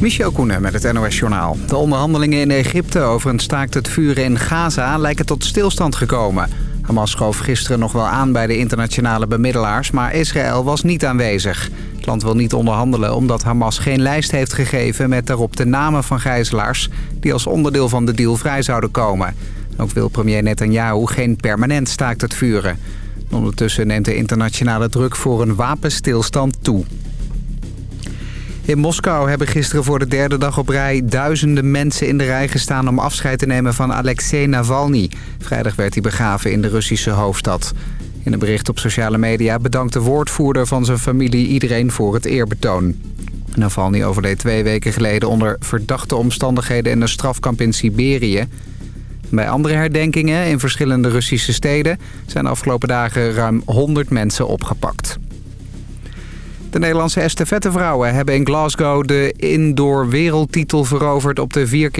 Michel Koenen met het NOS-journaal. De onderhandelingen in Egypte over een staakt het vuren in Gaza lijken tot stilstand gekomen. Hamas schoof gisteren nog wel aan bij de internationale bemiddelaars... maar Israël was niet aanwezig. Het land wil niet onderhandelen omdat Hamas geen lijst heeft gegeven... met daarop de namen van gijzelaars die als onderdeel van de deal vrij zouden komen. Ook wil premier Netanyahu geen permanent staakt het vuren. Ondertussen neemt de internationale druk voor een wapenstilstand toe. In Moskou hebben gisteren voor de derde dag op rij duizenden mensen in de rij gestaan om afscheid te nemen van Alexei Navalny. Vrijdag werd hij begraven in de Russische hoofdstad. In een bericht op sociale media bedankt de woordvoerder van zijn familie iedereen voor het eerbetoon. Navalny overleed twee weken geleden onder verdachte omstandigheden in een strafkamp in Siberië. Bij andere herdenkingen in verschillende Russische steden zijn de afgelopen dagen ruim 100 mensen opgepakt. De Nederlandse estafettevrouwen hebben in Glasgow de indoor wereldtitel veroverd op de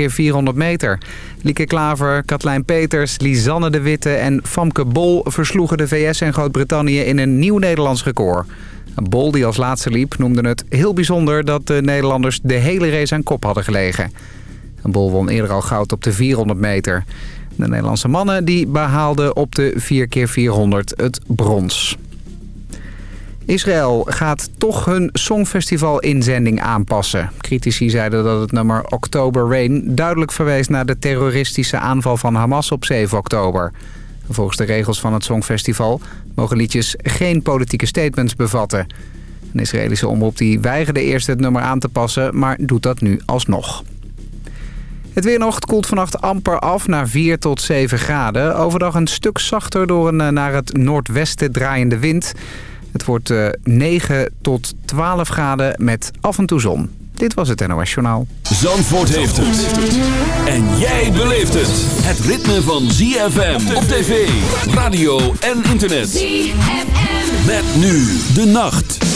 4x400 meter. Lieke Klaver, Katlijn Peters, Lisanne de Witte en Famke Bol versloegen de VS en Groot-Brittannië in een nieuw Nederlands record. Bol, die als laatste liep, noemde het heel bijzonder dat de Nederlanders de hele race aan kop hadden gelegen. Bol won eerder al goud op de 400 meter. De Nederlandse mannen die behaalden op de 4x400 het brons. Israël gaat toch hun Songfestival-inzending aanpassen. Critici zeiden dat het nummer October Rain duidelijk verwees naar de terroristische aanval van Hamas op 7 oktober. Volgens de regels van het Songfestival mogen liedjes geen politieke statements bevatten. Een Israëlische omroep die weigerde eerst het nummer aan te passen, maar doet dat nu alsnog. Het weer koelt vannacht amper af naar 4 tot 7 graden. Overdag een stuk zachter door een naar het noordwesten draaiende wind. Het wordt 9 eh, tot 12 graden met af en toe zon. Dit was het NOS Journaal. Zandvoort heeft het. En jij beleeft het. Het ritme van ZFM op tv, radio en internet. ZFM. Met nu de nacht.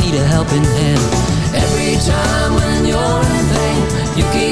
need a helping hand. Every time when you're in pain, you keep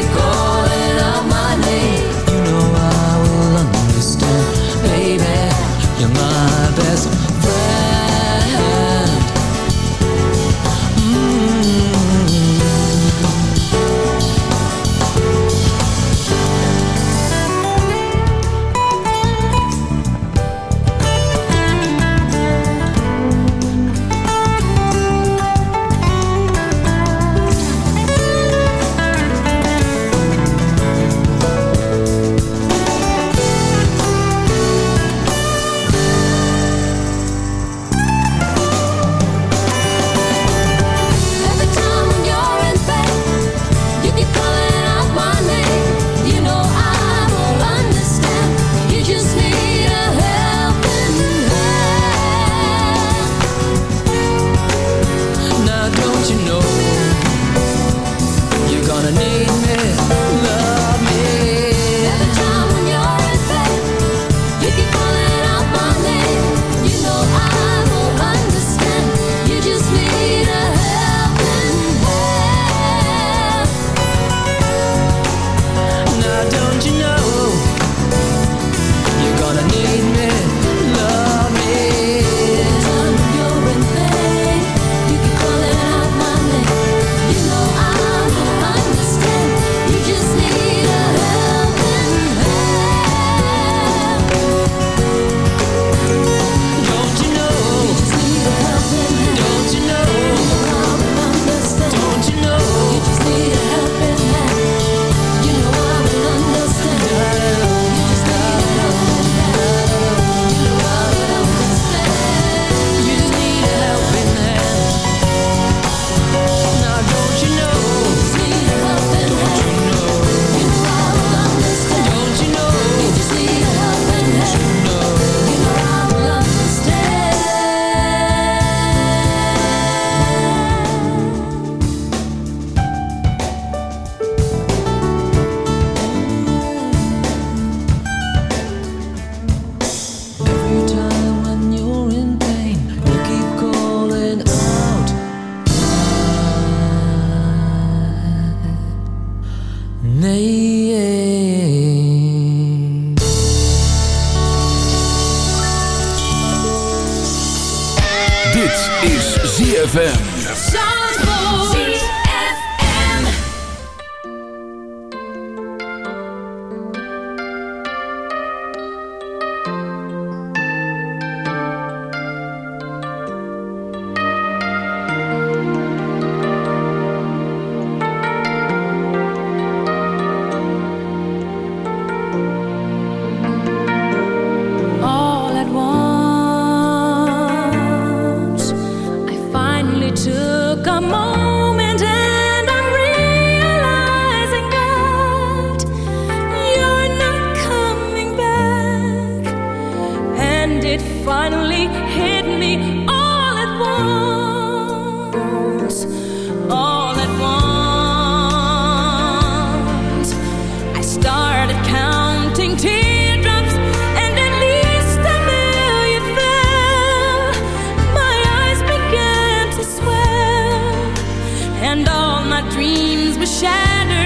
shattered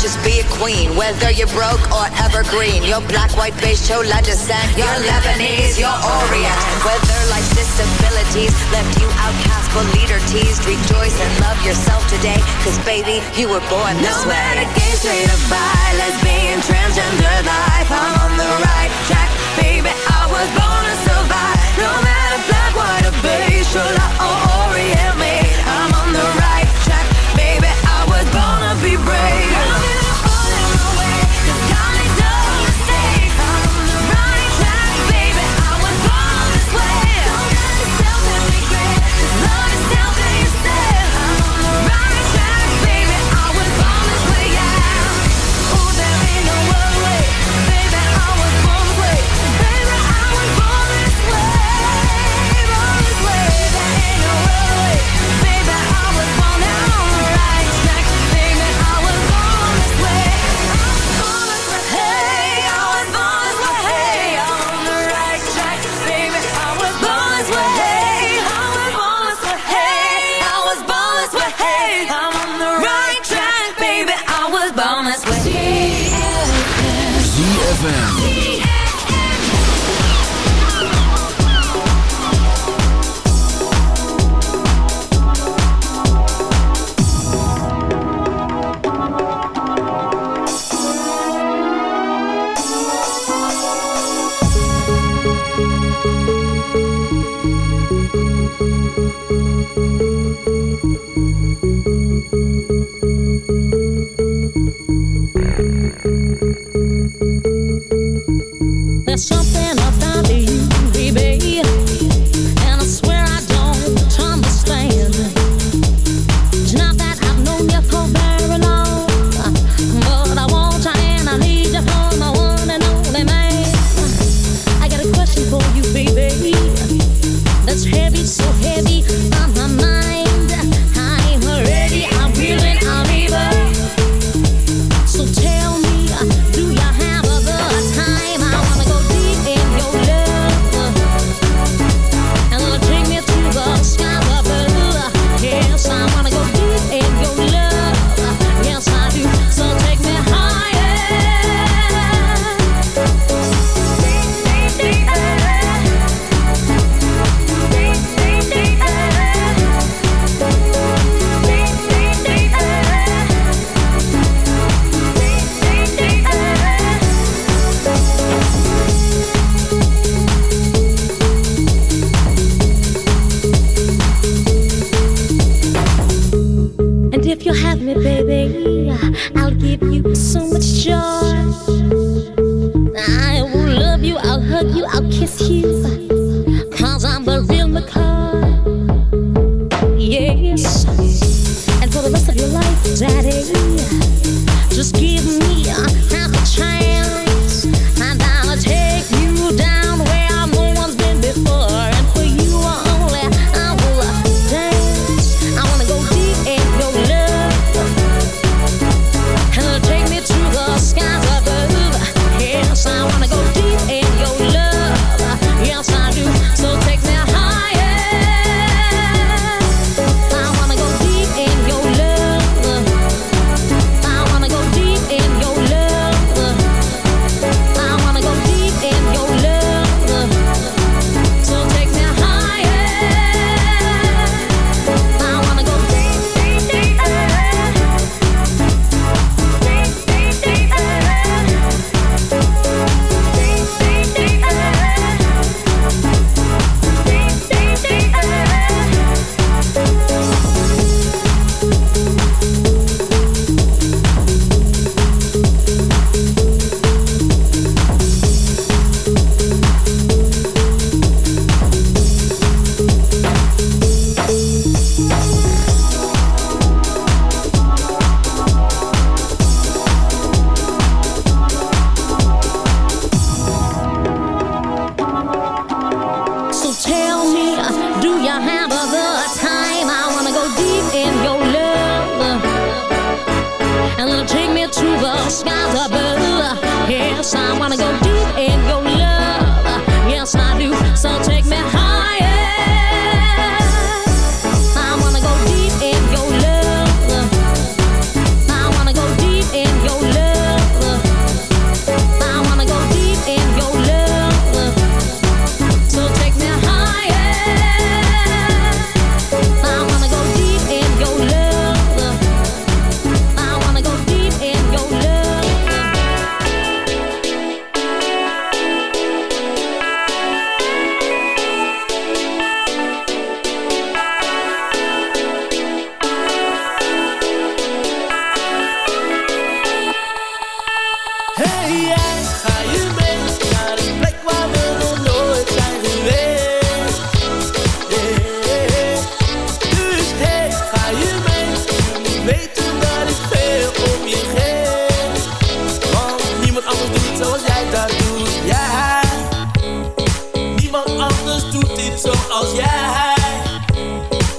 just be a queen. Whether you're broke or evergreen, Your black, white, beige, chola descent, Your Lebanese, your Orient. Whether life's disabilities left you outcast but leader teased, rejoice and love yourself today, cause baby, you were born this no way. No matter gay, straight or bi, lesbian, transgender,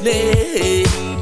baby.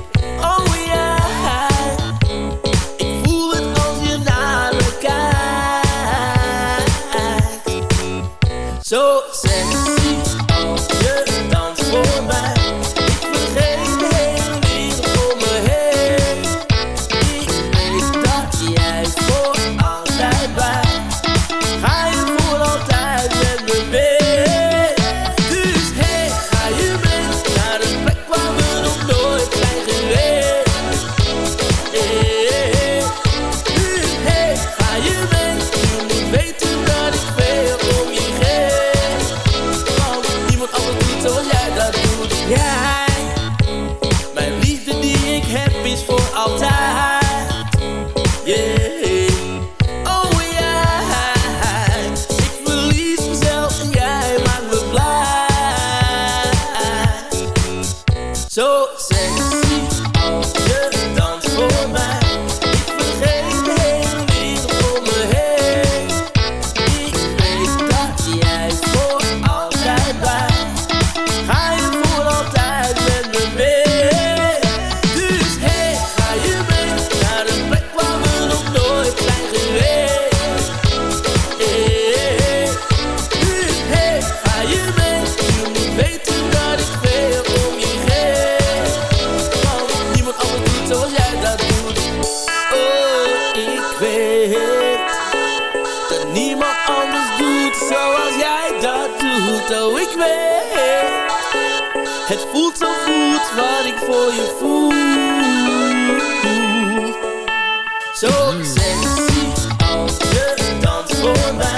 Danst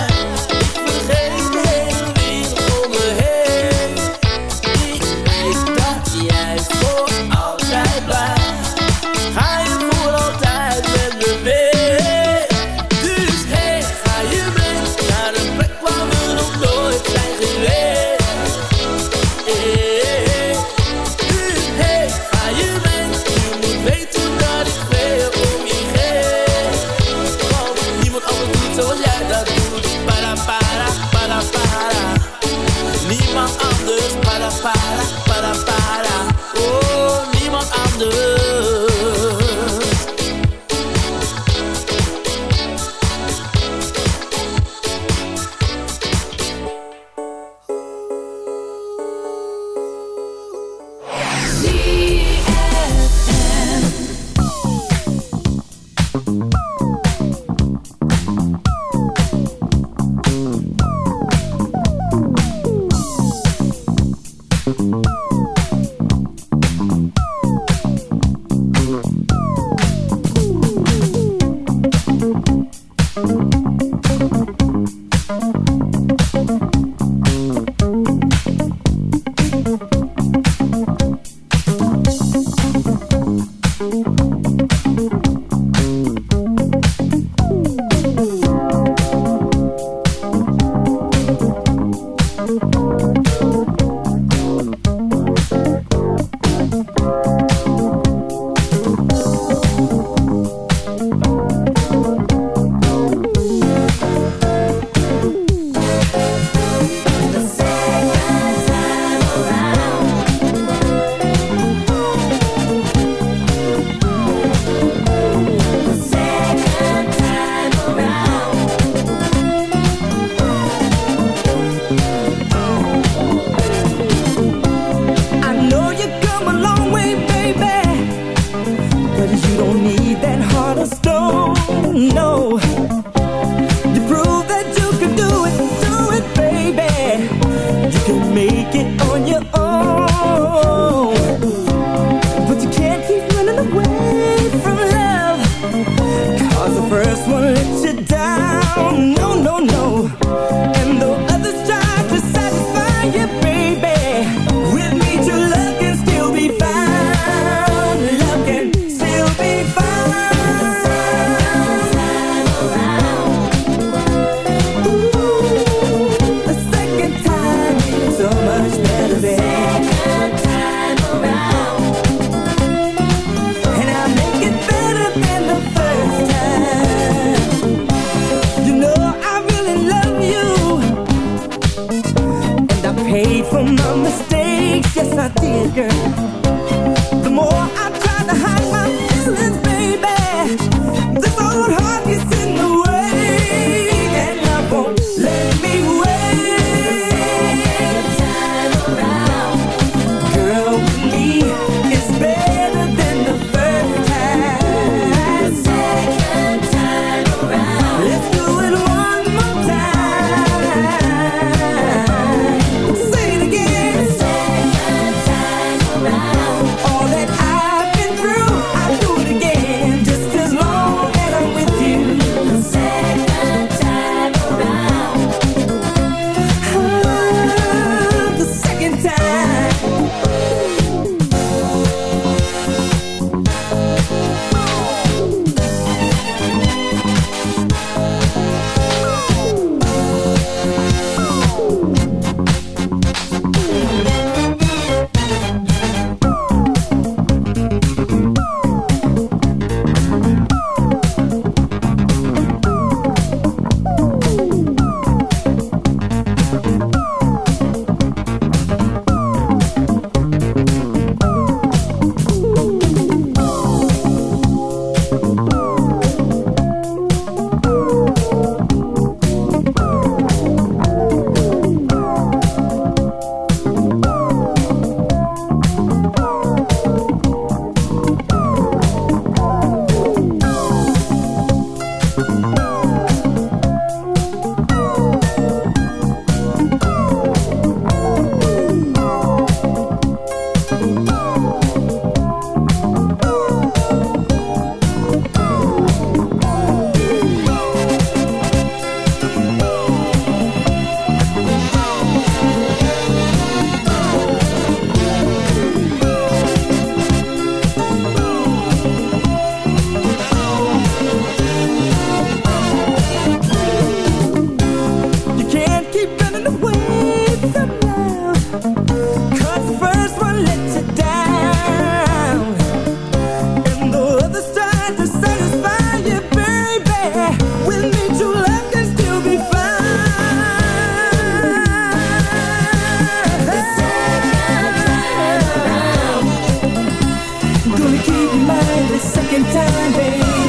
Gonna keep in mind the second time, baby.